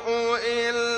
إلا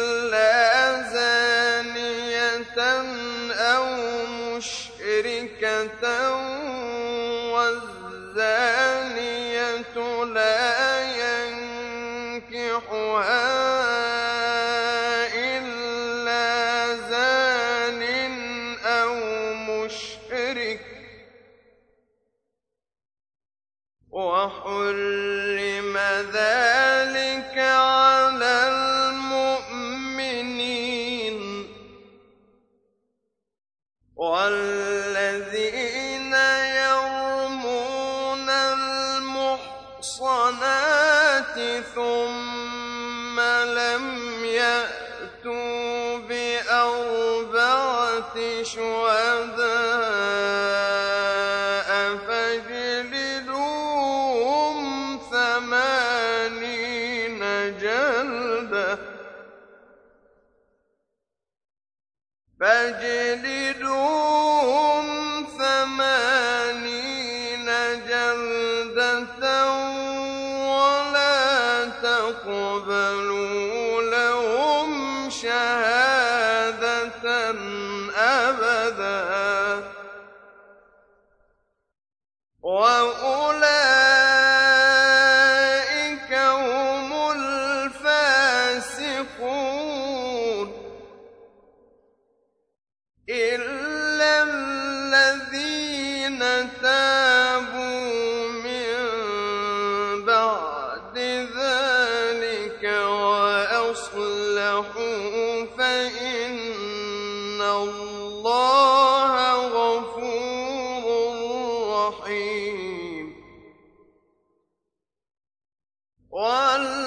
والذين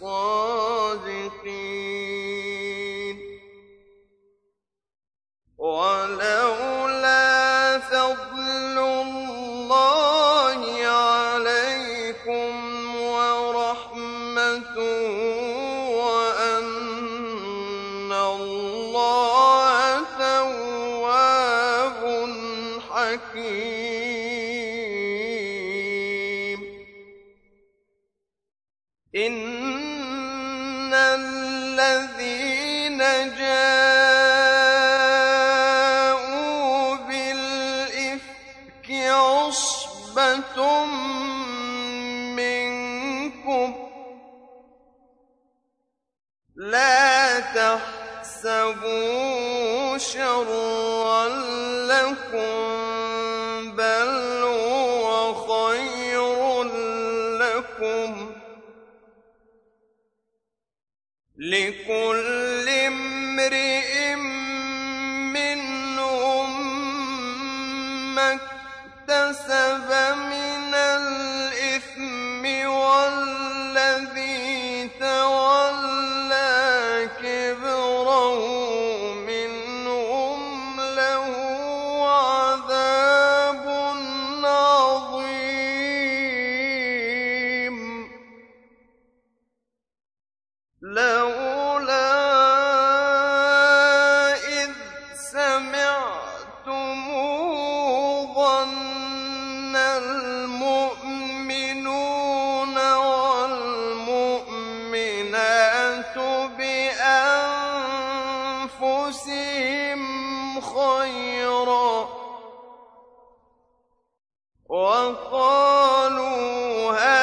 الصادقين وقالوا هذا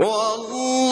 والله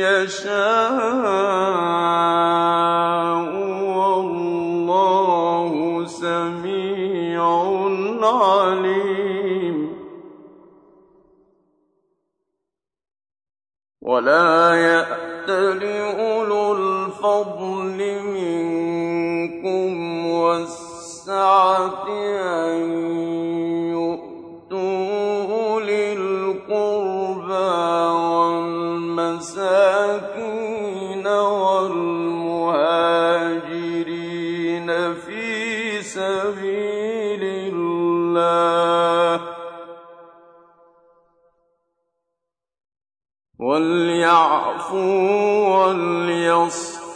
يَشَاءُ ۗ وَاللَّهُ سَمِيعٌ عَلِيمٌ. ولا يأتل أولو الفضل منكم والسعة أن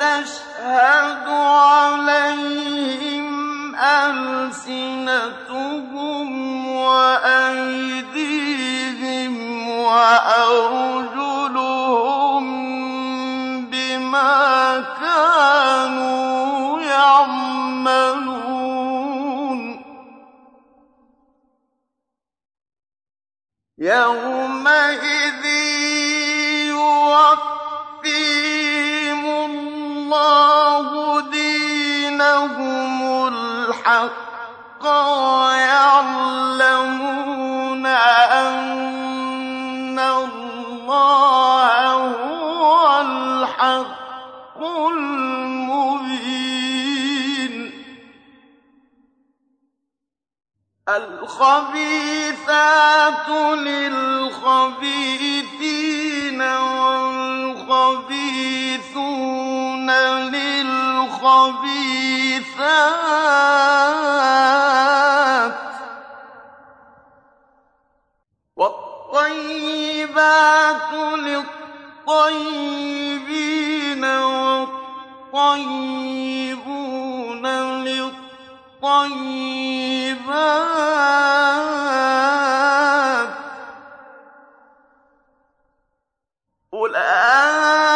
تَشْهَدُ عَلَيْهِمْ أَلْسِنَتُهُمْ وَأَيْدِيهِمْ وَأَرْجُلُهُم بِمَا كَانُوا يَعْمَلُونَ. يَوْمَئِذٍ اللَّهُ دِينَهُمُ الْحَقَّ وَيَعْلَمُونَ أَنَّ اللَّهَ هُوَ الْحَقُّ الْمُبِينُ. الْخَبِيثَاتُ لِلْخَبِيثِينَ وَالْخَبِيثُونَ لِلْخَبِيثَاتِ ۖ وَالطَّيِّبَاتُ لِلطَّيِّبِينَ وَالطَّيِّبُونَ لِلطَّيِّبَاتِ ۚ أُولَٰئِكَ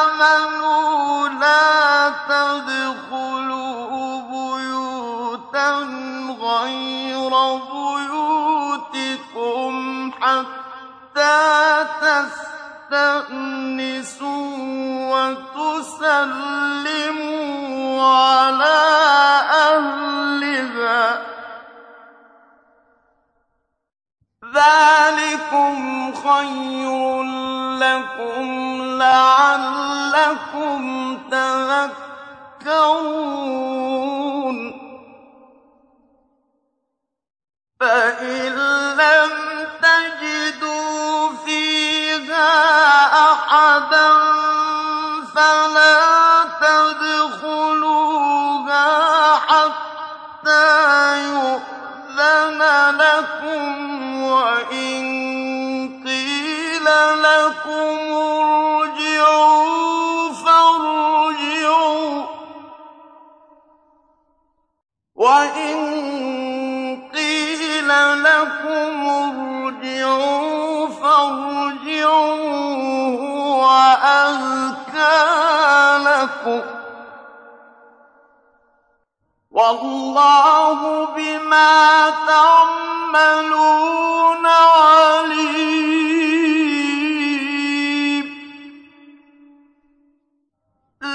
آمَنُوا لَا تَدْخُلُوا بُيُوتًا غَيْرَ بُيُوتِكُمْ حَتَّىٰ تَسْتَأْنِسُوا وَتُسَلِّمُوا عَلَىٰ أَهْلِهَا ۚ. ذَٰلِكُمْ خَيْرٌ لَّكُمْ لَعَلَّكُمْ تَذَكَّرُونَ. فَإِن لَّمْ تَجِدُوا فِيهَا أَحَدًا فَلَا وَاللَّهُ بِمَا تَعْمَلُونَ عَلِيمٌ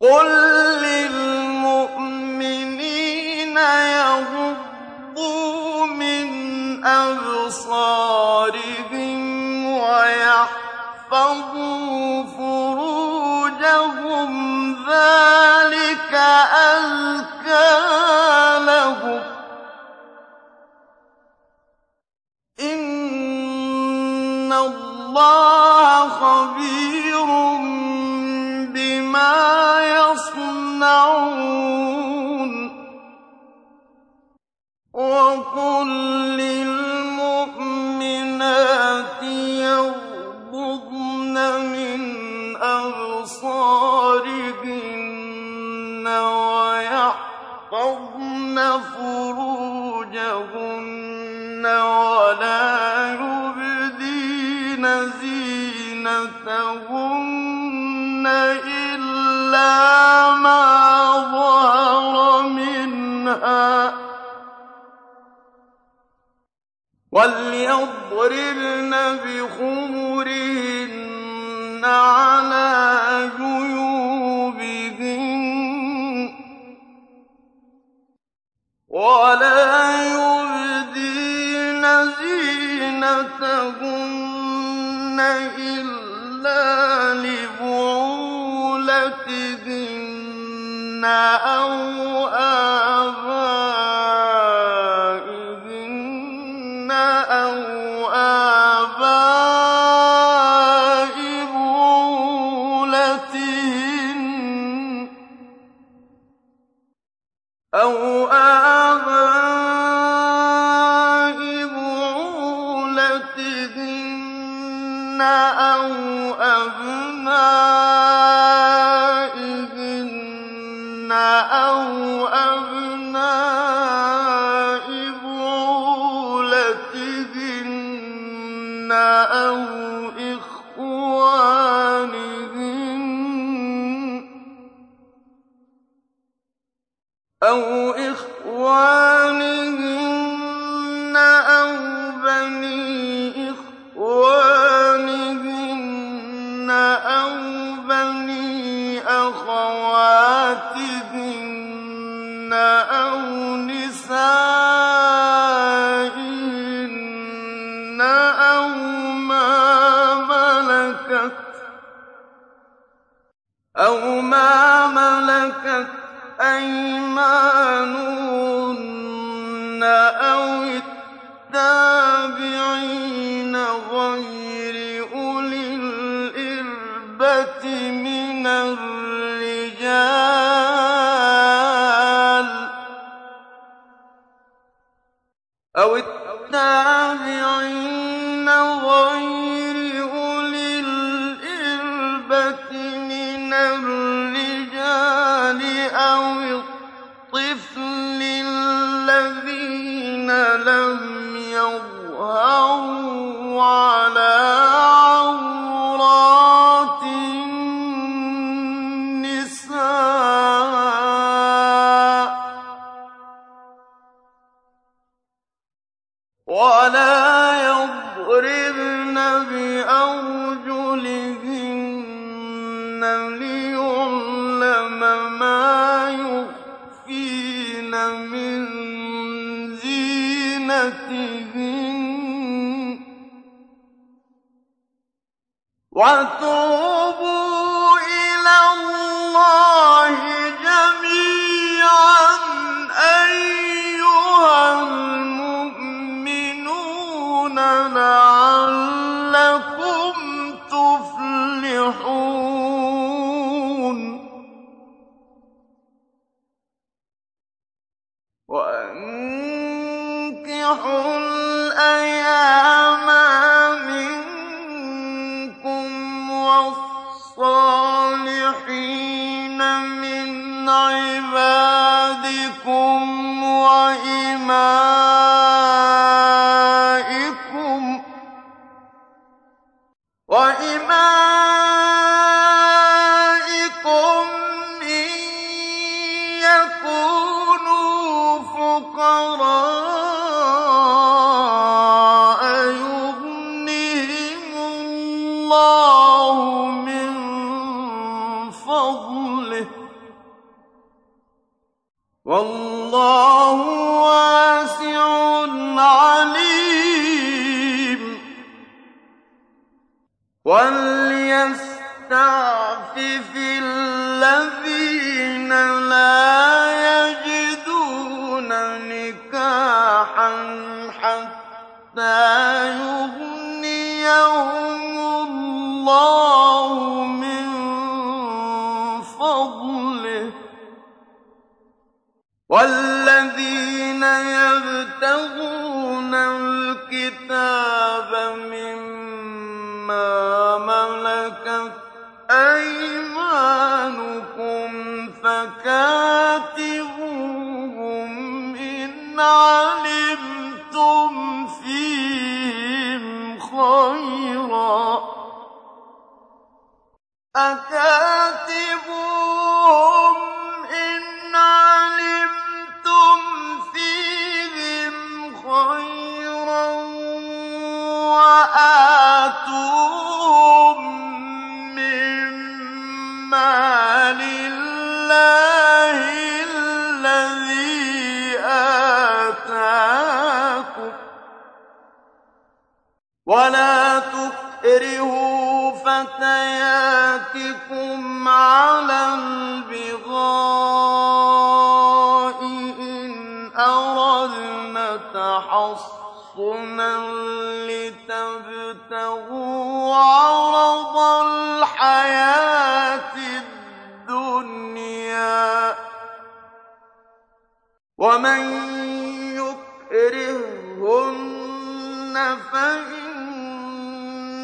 قُل لِّلْمُؤْمِنِينَ يَغُضُّوا مِنْ أَبْصَارِهِمْ وَيَحْفَظُوا فُرُوجَهُمْ ۚ ذَٰلِكَ أَزْكَىٰ لَهُمْ ۗ إِنَّ اللَّهَ وَقُل لِّلْمُؤْمِنَاتِ يَغْضُضْنَ مِنْ أَبْصَارِهِنَّ وَيَحْفَظْنَ فُرُوجَهُنَّ وَلَا يُبْدِينَ زِينَتَهُنَّ إِلَّا مَا ظَهَرَ مِنْهَا وليضربن بخمرهن على جيوبهن ولا يبدين زينتهن إلا لبعولتهن أو آبائهن ولا يضربن بأرجلهن ما يخفين من زينتهن بكم وإن والذين يبتغون الكتاب من ولا تكرهوا فتياتكم على البغاء إن أردنا تحصنا لتبتغوا عرض الحياة الدنيا. ومن يكرهن فإن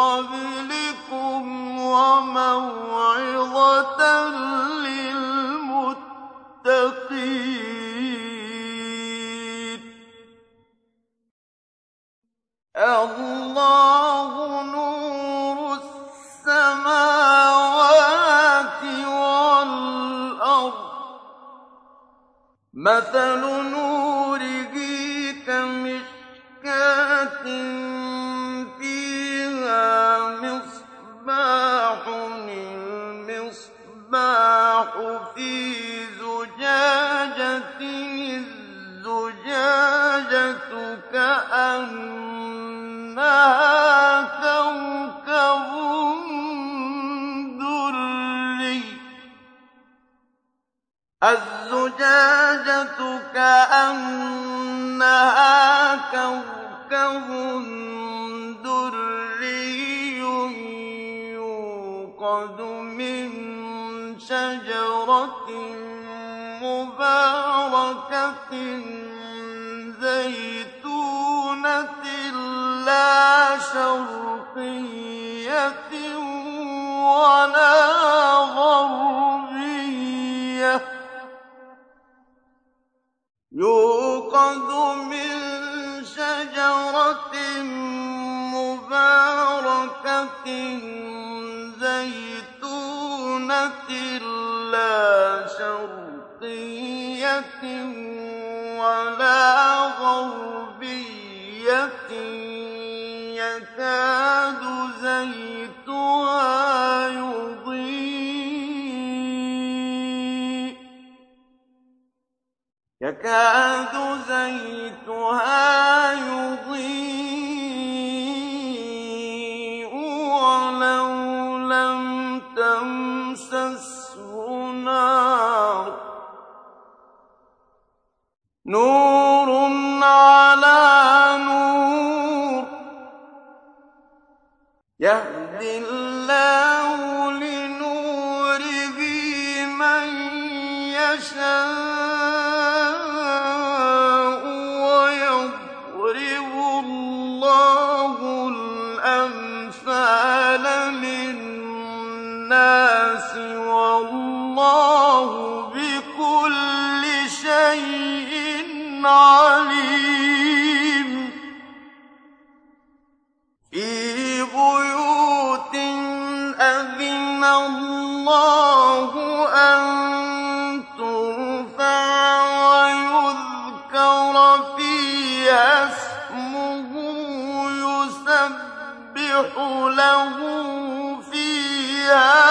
قَبْلِكُمْ وَمَوْعِظَةً لِّلْمُتَّقِينَ. اللَّهُ نُورُ السَّمَاوَاتِ وَالْأَرْضِ. مَثَلُ له فيها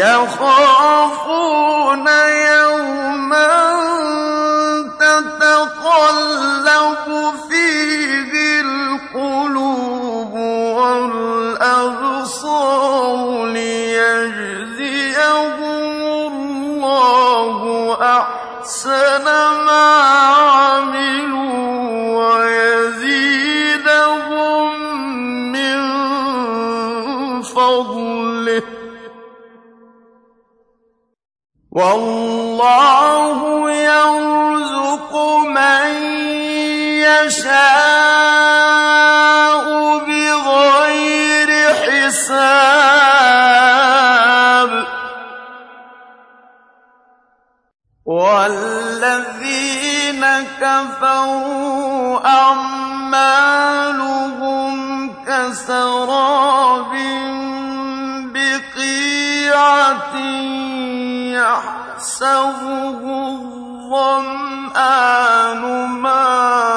烟花 والله يرزق من يشاء بغير حساب. والذين كفروا أعمالهم كسراب بقيعة يحسبه الظمآن ماءً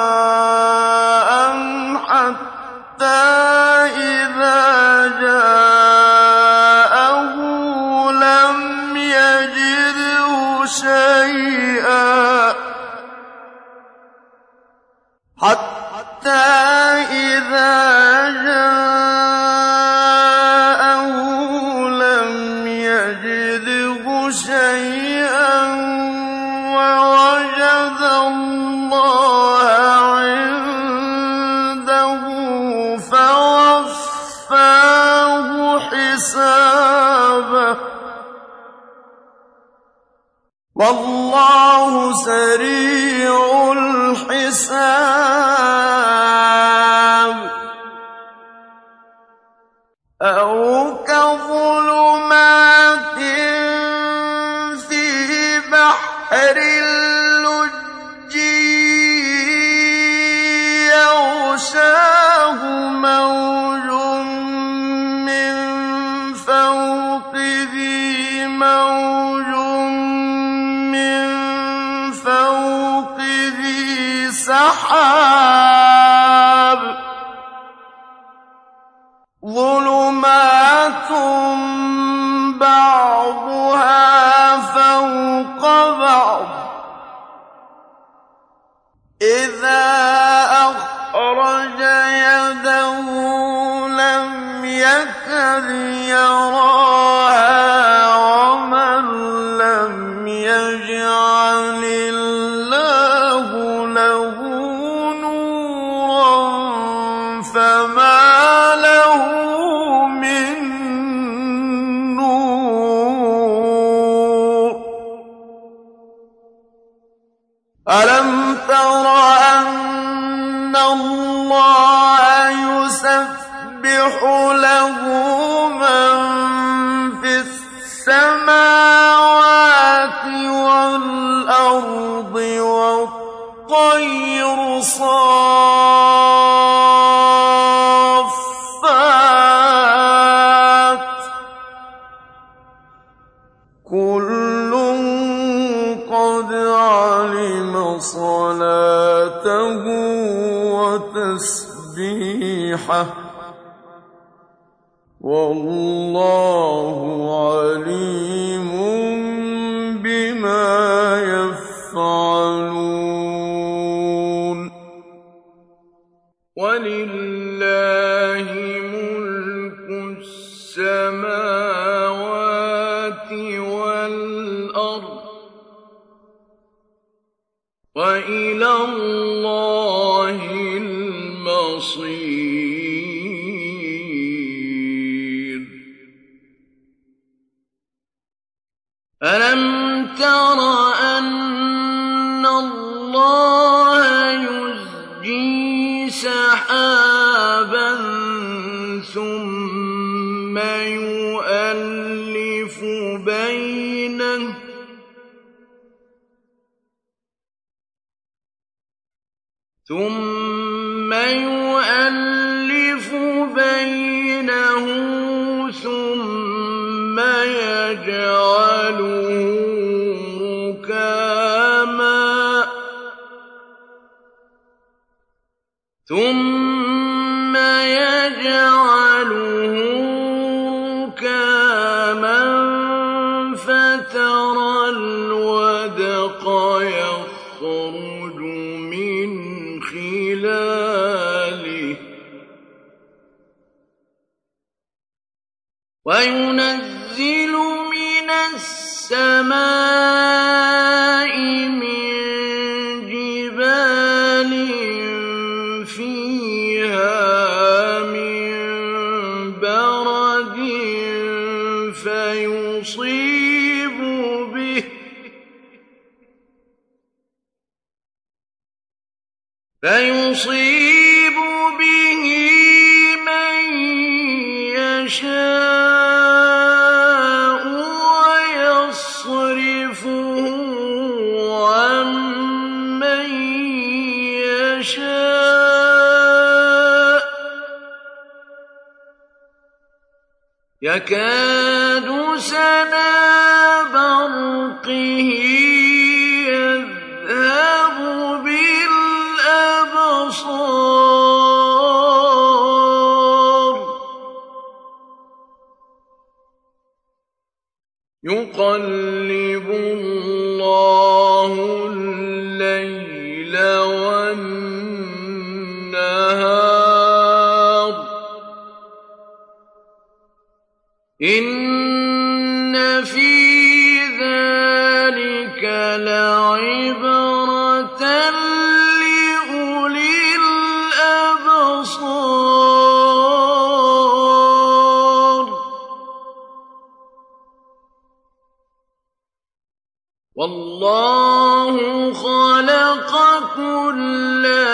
ألم والله ثم يؤلف بينه ثم يجعله ركاما ثم يكاد سنا برقه.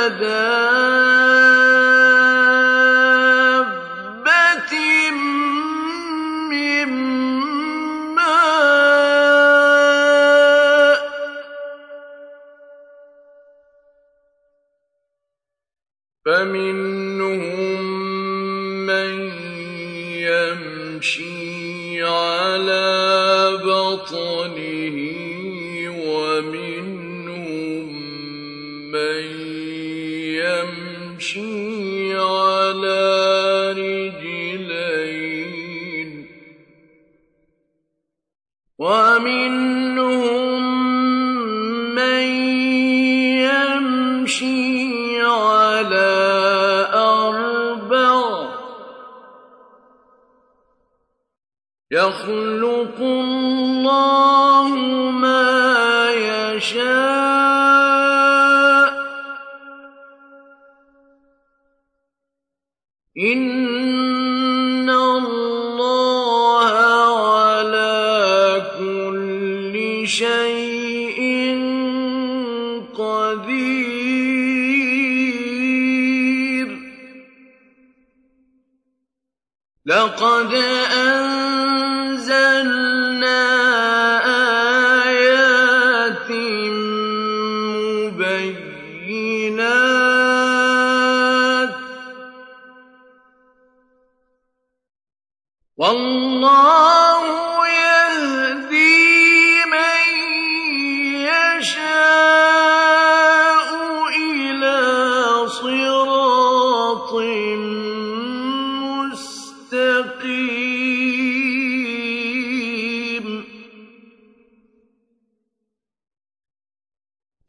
أبدا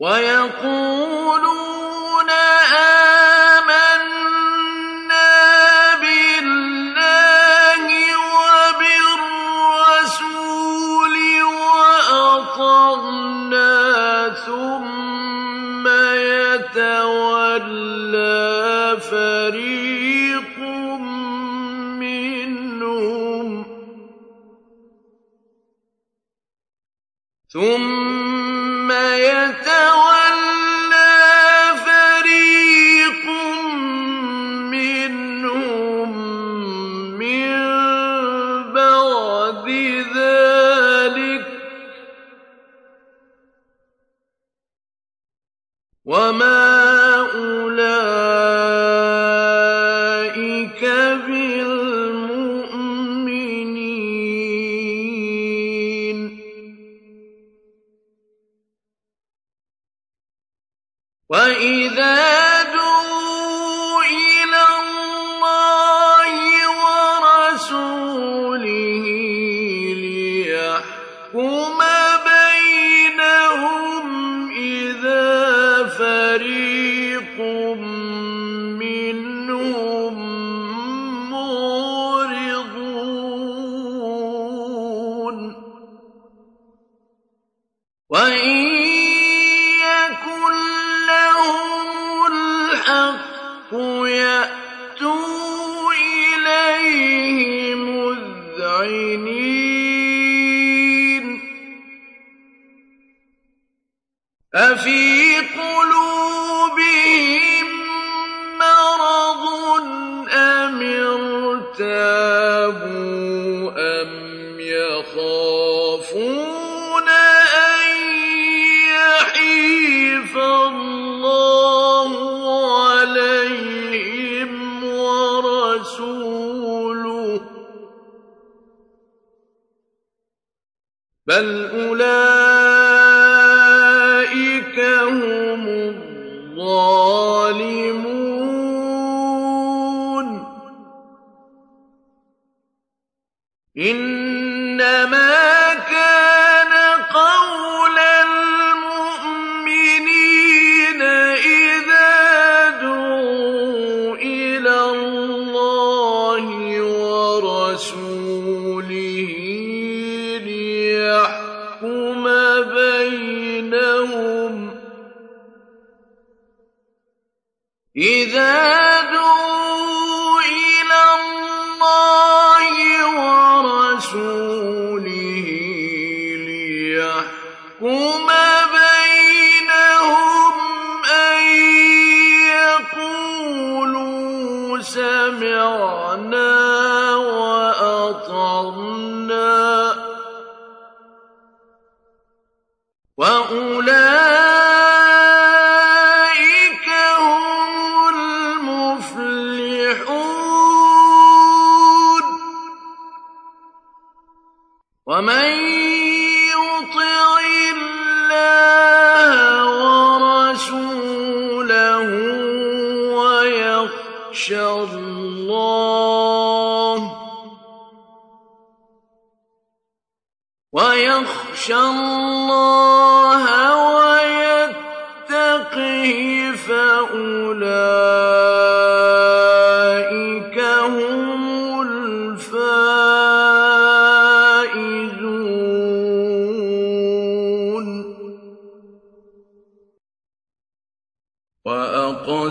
ويقول حَتَّى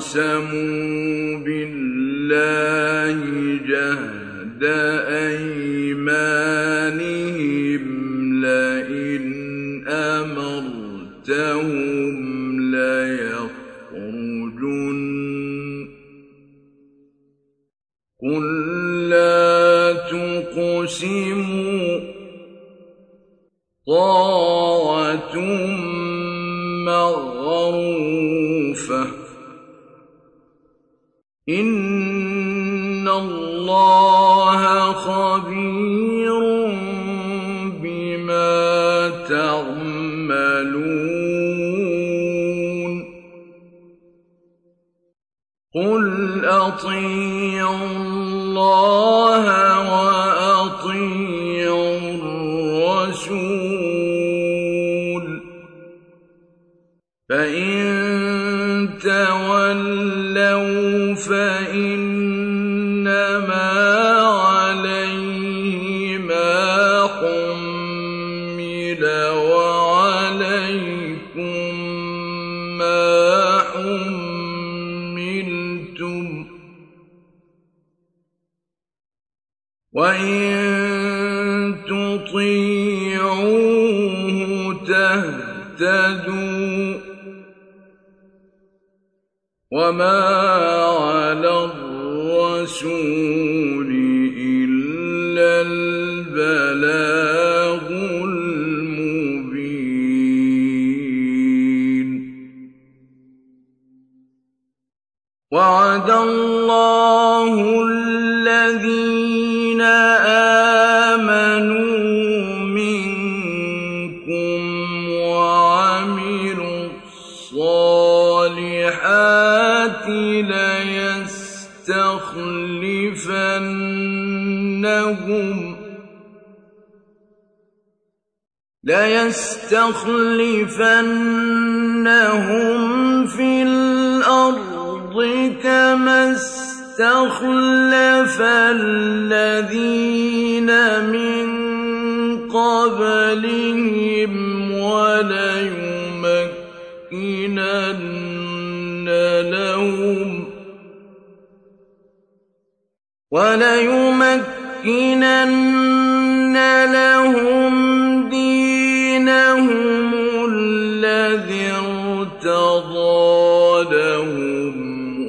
أقسموا مطيع وما على الرسول إلا البلاغ المبين وعد الله الذين ليستخلفنهم ليستخلفنهم في الأرض كما اسْتَخْلَفَ الَّذِينَ مِن قَبْلِهِمْ وَلَيُمَكِّنَنَّ وَلَيُمَكِّنَنَّ لَهُمْ دِينَهُمُ الَّذِي ارْتَضَىٰ لَهُمْ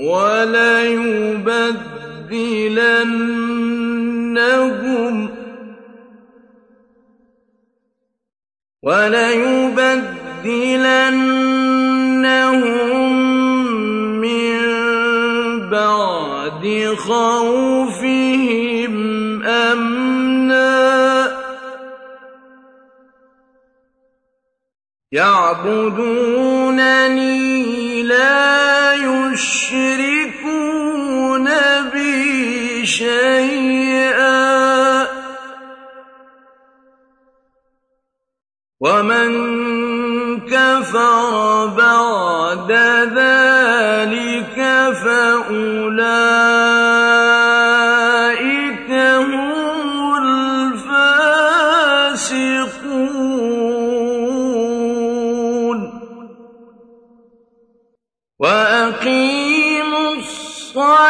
وَلَيُبَدِّلَنَّهُم مِّن خَوْفِهِمْ أَمْنًا ۚ. يَعْبُدُونَنِي لَا يُشْرِكُونَ بِي شَيْئًا ۚ. وَمَن كَفَرَ فَأُولَٰئِكَ هُمُ الْفَاسِقُونَ. وَأَقِيمُوا الصَّلَاةَ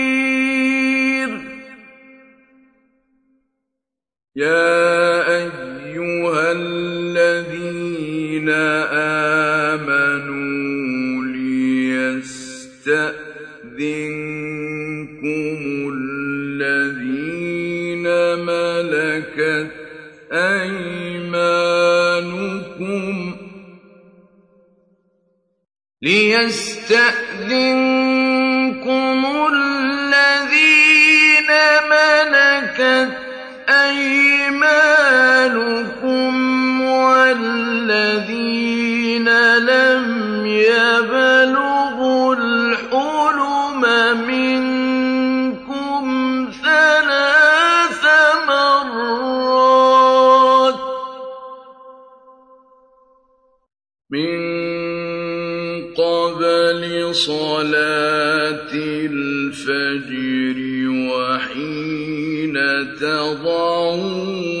يَا أَيُّهَا الَّذِينَ آمَنُوا لِيَسْتَأْذِنكُمُ الَّذِينَ مَلَكَتْ أَيْمَانُكُمْ وَالَّذِينَ لَمْ يَبْلُغُوا الْحُلُمَ مِنكُمْ ثَلَاثَ مَرَّاتٍ ۚ مِّن قَبْلِ صَلَاةِ الْفَجْرِ وَحِينَ تَضَعُونَ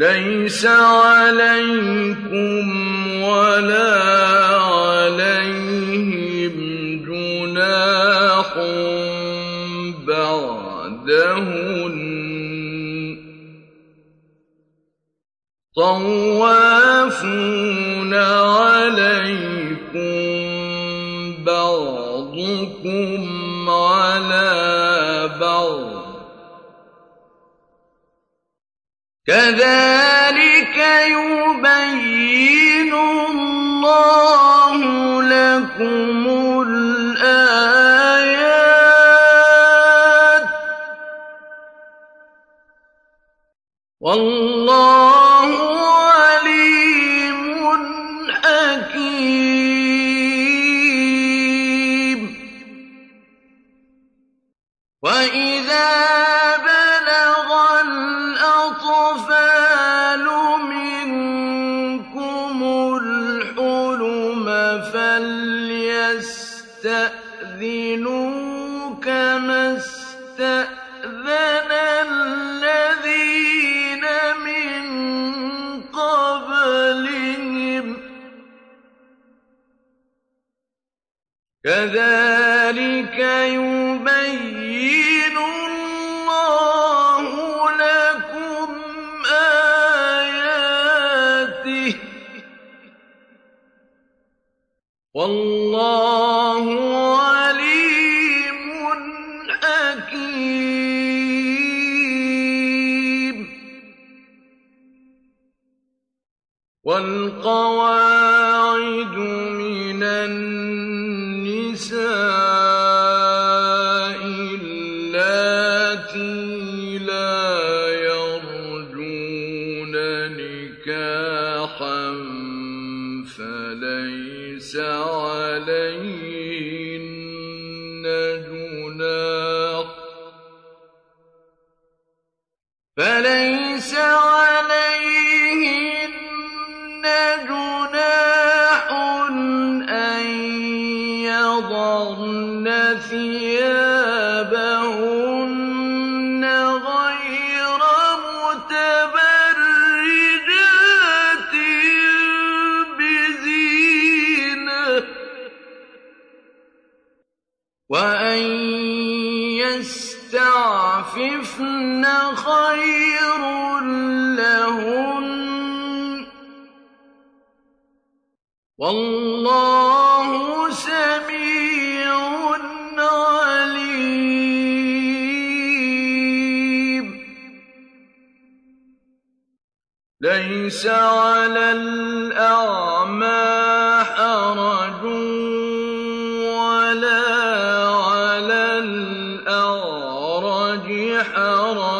لَيْسَ عَلَيْكُمْ وَلَا عَلَيْهِمْ جُنَاحٌ بَعْدَهُنَّ ۚ. طَوَّافُونَ عَلَيْكُم بَعْضُكُمْ كَذَٰلِكَ يُبَيِّنُ اللَّهُ لَكُمُ الْأَعْرَجِ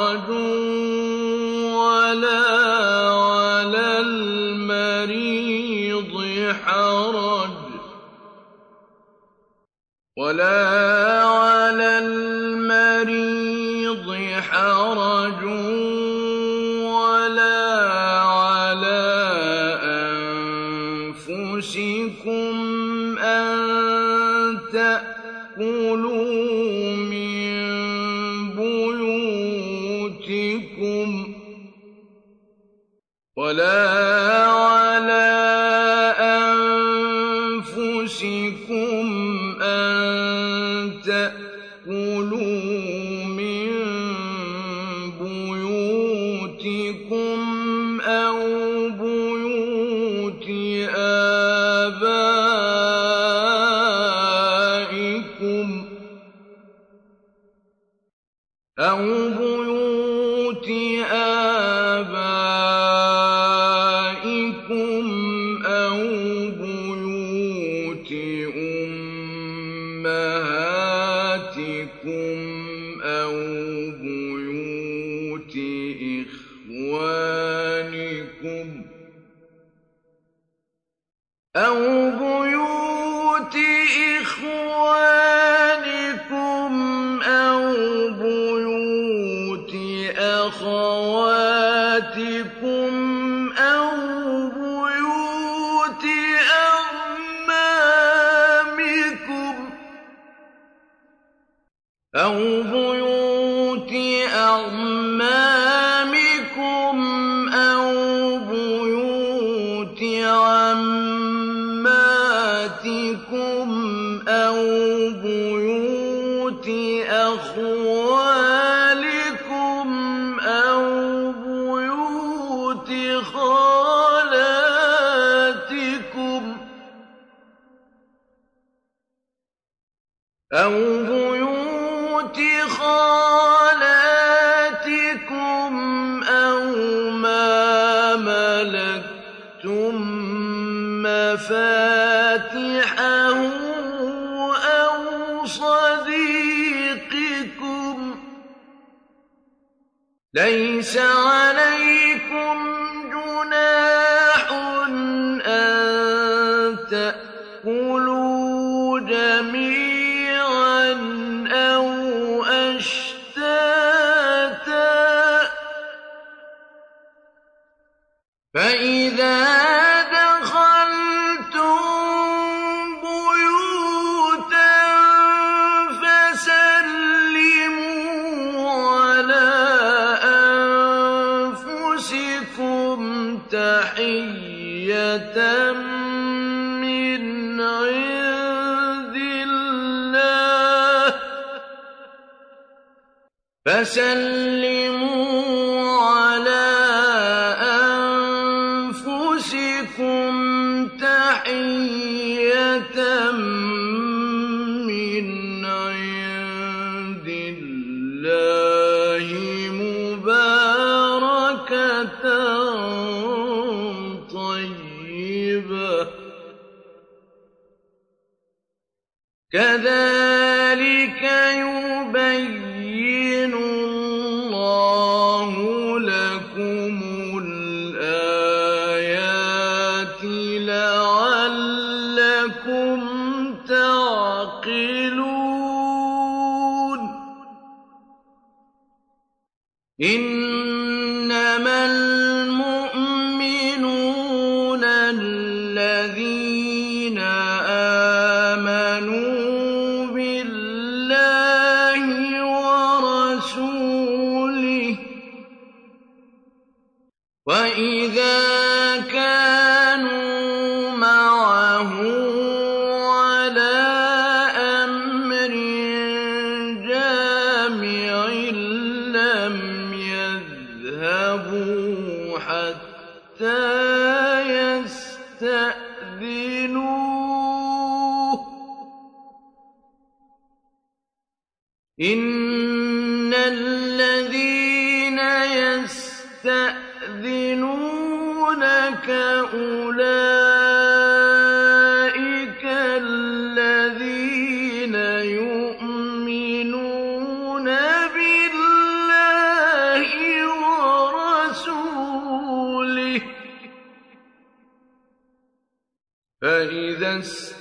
إن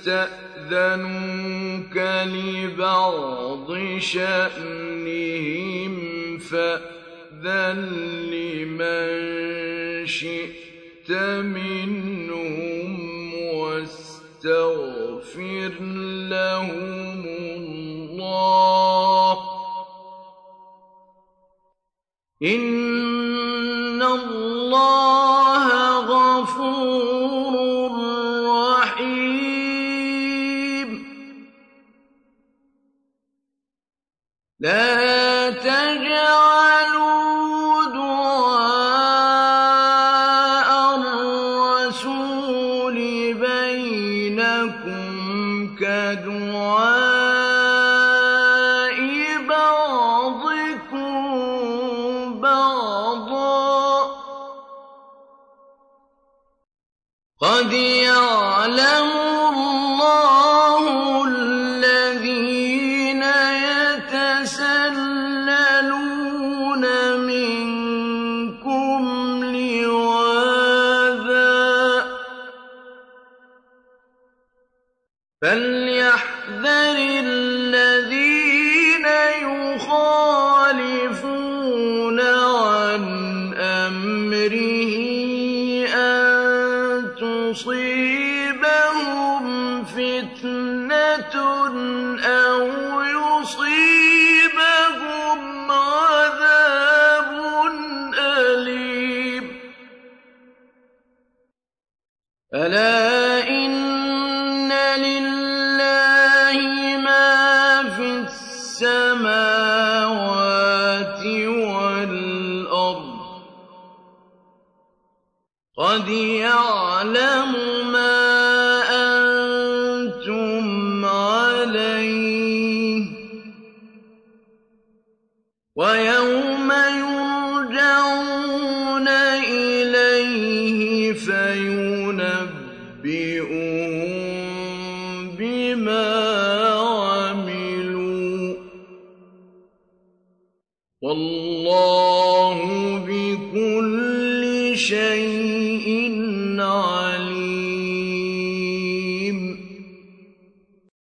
اسْتَأْذَنُوكَ لِبَعْضِ شَأْنِهِمْ فَأْذَن